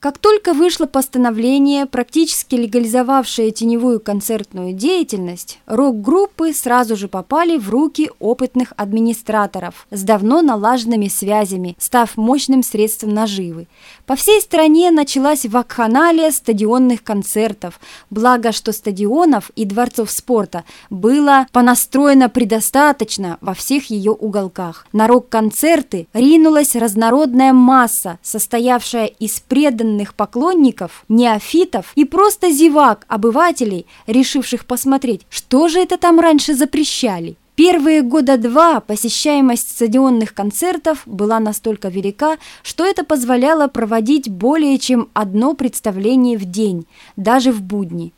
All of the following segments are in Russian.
Как только вышло постановление, практически легализовавшее теневую концертную деятельность, рок-группы сразу же попали в руки опытных администраторов с давно налаженными связями, став мощным средством наживы. По всей стране началась вакханалия стадионных концертов, благо что стадионов и дворцов спорта было понастроено предостаточно во всех ее уголках. На рок-концерты ринулась разнородная масса, состоявшая из преданных преданных поклонников, неофитов и просто зевак, обывателей, решивших посмотреть, что же это там раньше запрещали. Первые года два посещаемость стадионных концертов была настолько велика, что это позволяло проводить более чем одно представление в день, даже в будни.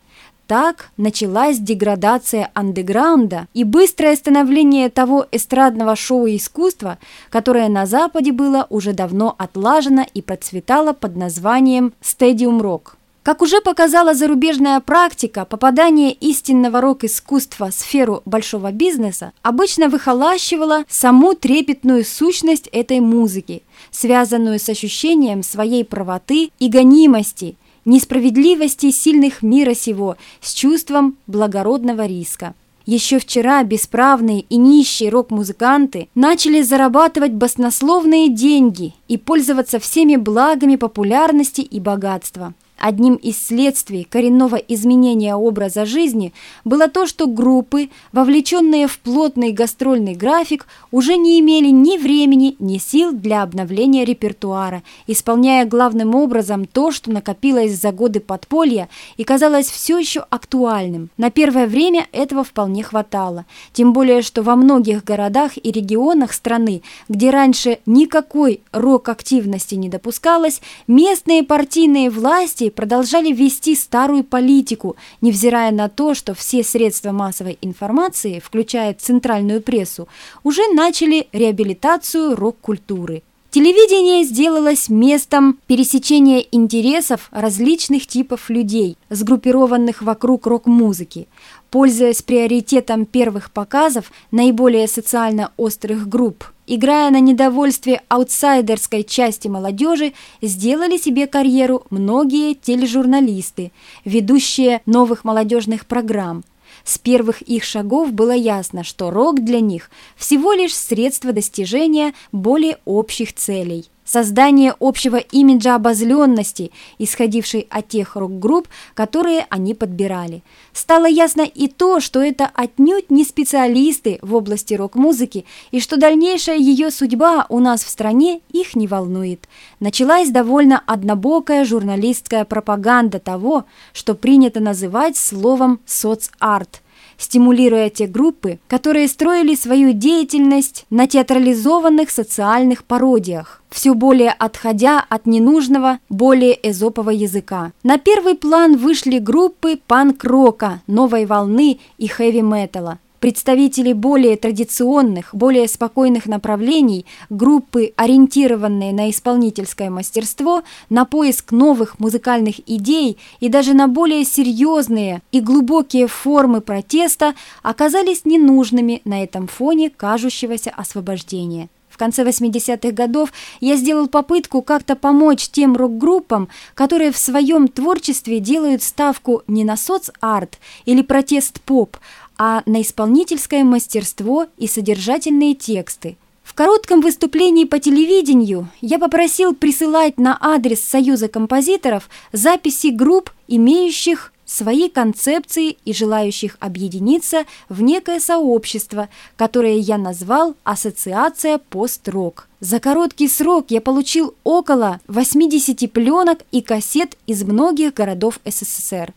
Так началась деградация андеграунда и быстрое становление того эстрадного шоу-искусства, которое на Западе было уже давно отлажено и процветало под названием «Стадиум Рок». Как уже показала зарубежная практика, попадание истинного рок-искусства в сферу большого бизнеса обычно выхолащивало саму трепетную сущность этой музыки, связанную с ощущением своей правоты и гонимости – несправедливости сильных мира сего с чувством благородного риска. Еще вчера бесправные и нищие рок-музыканты начали зарабатывать баснословные деньги и пользоваться всеми благами популярности и богатства. Одним из следствий коренного изменения образа жизни было то, что группы, вовлеченные в плотный гастрольный график, уже не имели ни времени, ни сил для обновления репертуара, исполняя главным образом то, что накопилось за годы подполья и казалось все еще актуальным. На первое время этого вполне хватало, тем более, что во многих городах и регионах страны, где раньше никакой рок-активности не допускалось, местные партийные власти продолжали вести старую политику, невзирая на то, что все средства массовой информации, включая центральную прессу, уже начали реабилитацию рок-культуры. Телевидение сделалось местом пересечения интересов различных типов людей, сгруппированных вокруг рок-музыки. Пользуясь приоритетом первых показов наиболее социально острых групп, играя на недовольстве аутсайдерской части молодежи, сделали себе карьеру многие тележурналисты, ведущие новых молодежных программ. С первых их шагов было ясно, что рок для них всего лишь средство достижения более общих целей – создание общего имиджа обозленности, исходившей от тех рок-групп, которые они подбирали. Стало ясно и то, что это отнюдь не специалисты в области рок-музыки, и что дальнейшая ее судьба у нас в стране их не волнует. Началась довольно однобокая журналистская пропаганда того, что принято называть словом «соцарт», стимулируя те группы, которые строили свою деятельность на театрализованных социальных пародиях, все более отходя от ненужного, более эзопового языка. На первый план вышли группы панк-рока, новой волны и хэви-металла. Представители более традиционных, более спокойных направлений, группы, ориентированные на исполнительское мастерство, на поиск новых музыкальных идей и даже на более серьезные и глубокие формы протеста, оказались ненужными на этом фоне кажущегося освобождения. В конце 80-х годов я сделал попытку как-то помочь тем рок-группам, которые в своем творчестве делают ставку не на соц-арт или протест-поп, а на исполнительское мастерство и содержательные тексты. В коротком выступлении по телевидению я попросил присылать на адрес Союза композиторов записи групп, имеющих свои концепции и желающих объединиться в некое сообщество, которое я назвал «Ассоциация пост-рок». За короткий срок я получил около 80 пленок и кассет из многих городов СССР.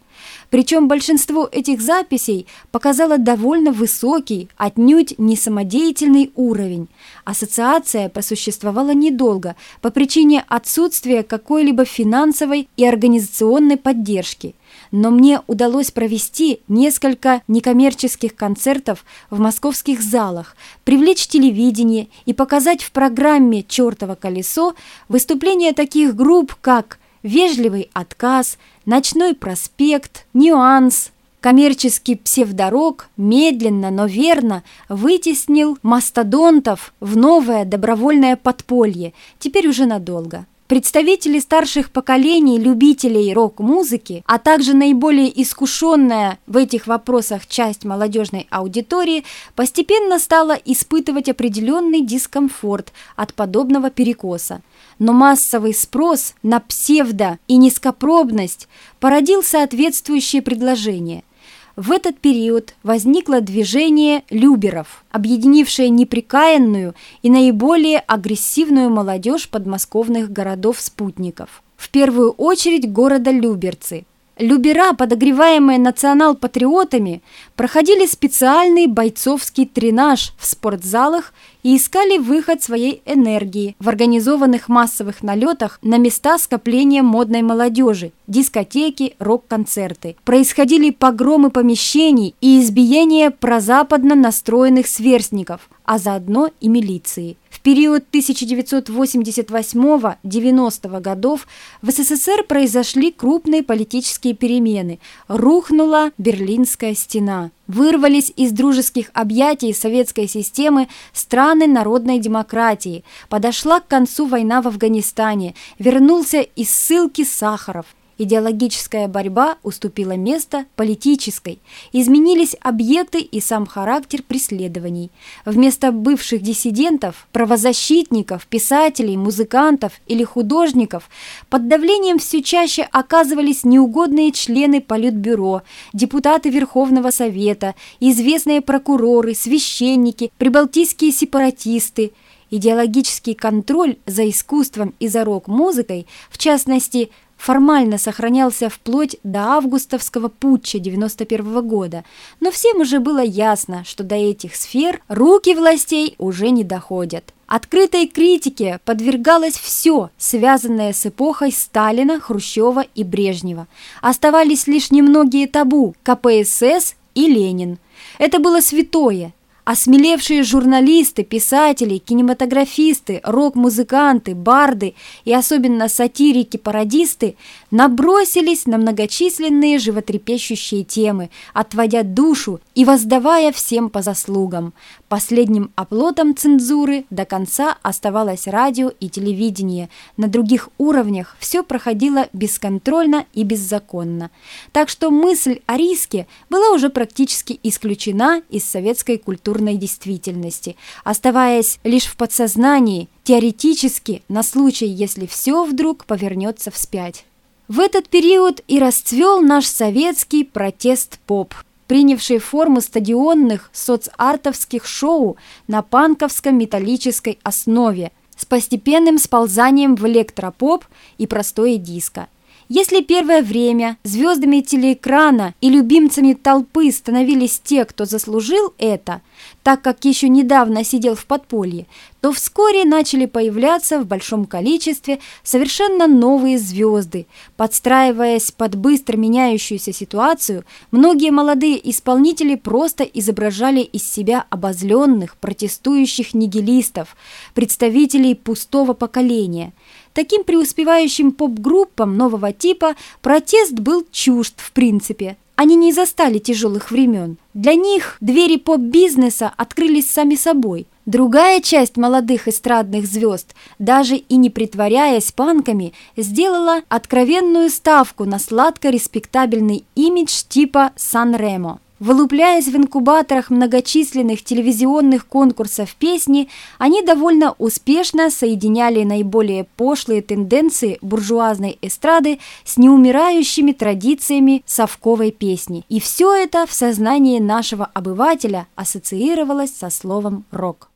Причем большинство этих записей показало довольно высокий, отнюдь не самодеятельный уровень. Ассоциация просуществовала недолго по причине отсутствия какой-либо финансовой и организационной поддержки. Но мне удалось провести несколько некоммерческих концертов в московских залах, привлечь телевидение и показать в программе «Чертово колесо» выступления таких групп, как «Вежливый отказ», Ночной проспект, нюанс, коммерческий псевдорог медленно, но верно вытеснил мастодонтов в новое добровольное подполье, теперь уже надолго. Представители старших поколений любителей рок-музыки, а также наиболее искушенная в этих вопросах часть молодежной аудитории постепенно стала испытывать определенный дискомфорт от подобного перекоса. Но массовый спрос на псевдо и низкопробность породил соответствующее предложение – в этот период возникло движение люберов, объединившее неприкаянную и наиболее агрессивную молодежь подмосковных городов-спутников. В первую очередь города Люберцы – Любера, подогреваемые национал-патриотами, проходили специальный бойцовский тренаж в спортзалах и искали выход своей энергии в организованных массовых налетах на места скопления модной молодежи, дискотеки, рок-концерты. Происходили погромы помещений и избиения прозападно настроенных сверстников, а заодно и милиции. В период 1988-90 годов в СССР произошли крупные политические перемены. Рухнула Берлинская стена. Вырвались из дружеских объятий советской системы страны народной демократии. Подошла к концу война в Афганистане. Вернулся из ссылки Сахаров. Идеологическая борьба уступила место политической. Изменились объекты и сам характер преследований. Вместо бывших диссидентов, правозащитников, писателей, музыкантов или художников под давлением все чаще оказывались неугодные члены Политбюро, депутаты Верховного Совета, известные прокуроры, священники, прибалтийские сепаратисты – идеологический контроль за искусством и за рок-музыкой, в частности, формально сохранялся вплоть до августовского путча 91 года, но всем уже было ясно, что до этих сфер руки властей уже не доходят. Открытой критике подвергалось все, связанное с эпохой Сталина, Хрущева и Брежнева. Оставались лишь немногие табу – КПСС и Ленин. Это было святое – Осмелевшие журналисты, писатели, кинематографисты, рок-музыканты, барды и особенно сатирики-пародисты набросились на многочисленные животрепещущие темы, отводя душу и воздавая всем по заслугам. Последним оплотом цензуры до конца оставалось радио и телевидение. На других уровнях все проходило бесконтрольно и беззаконно. Так что мысль о риске была уже практически исключена из советской культуры культурной действительности, оставаясь лишь в подсознании, теоретически, на случай, если все вдруг повернется вспять. В этот период и расцвел наш советский протест-поп, принявший форму стадионных соцартовских шоу на панковском металлической основе с постепенным сползанием в электропоп и простое диско. Если первое время звездами телеэкрана и любимцами толпы становились те, кто заслужил это, так как еще недавно сидел в подполье, то вскоре начали появляться в большом количестве совершенно новые звезды. Подстраиваясь под быстро меняющуюся ситуацию, многие молодые исполнители просто изображали из себя обозленных, протестующих нигилистов, представителей пустого поколения – Таким преуспевающим поп-группам нового типа протест был чужд в принципе. Они не застали тяжелых времен. Для них двери поп-бизнеса открылись сами собой. Другая часть молодых эстрадных звезд, даже и не притворяясь панками, сделала откровенную ставку на сладко-респектабельный имидж типа Сан-Ремо. Вылупляясь в инкубаторах многочисленных телевизионных конкурсов песни, они довольно успешно соединяли наиболее пошлые тенденции буржуазной эстрады с неумирающими традициями совковой песни. И все это в сознании нашего обывателя ассоциировалось со словом «рок».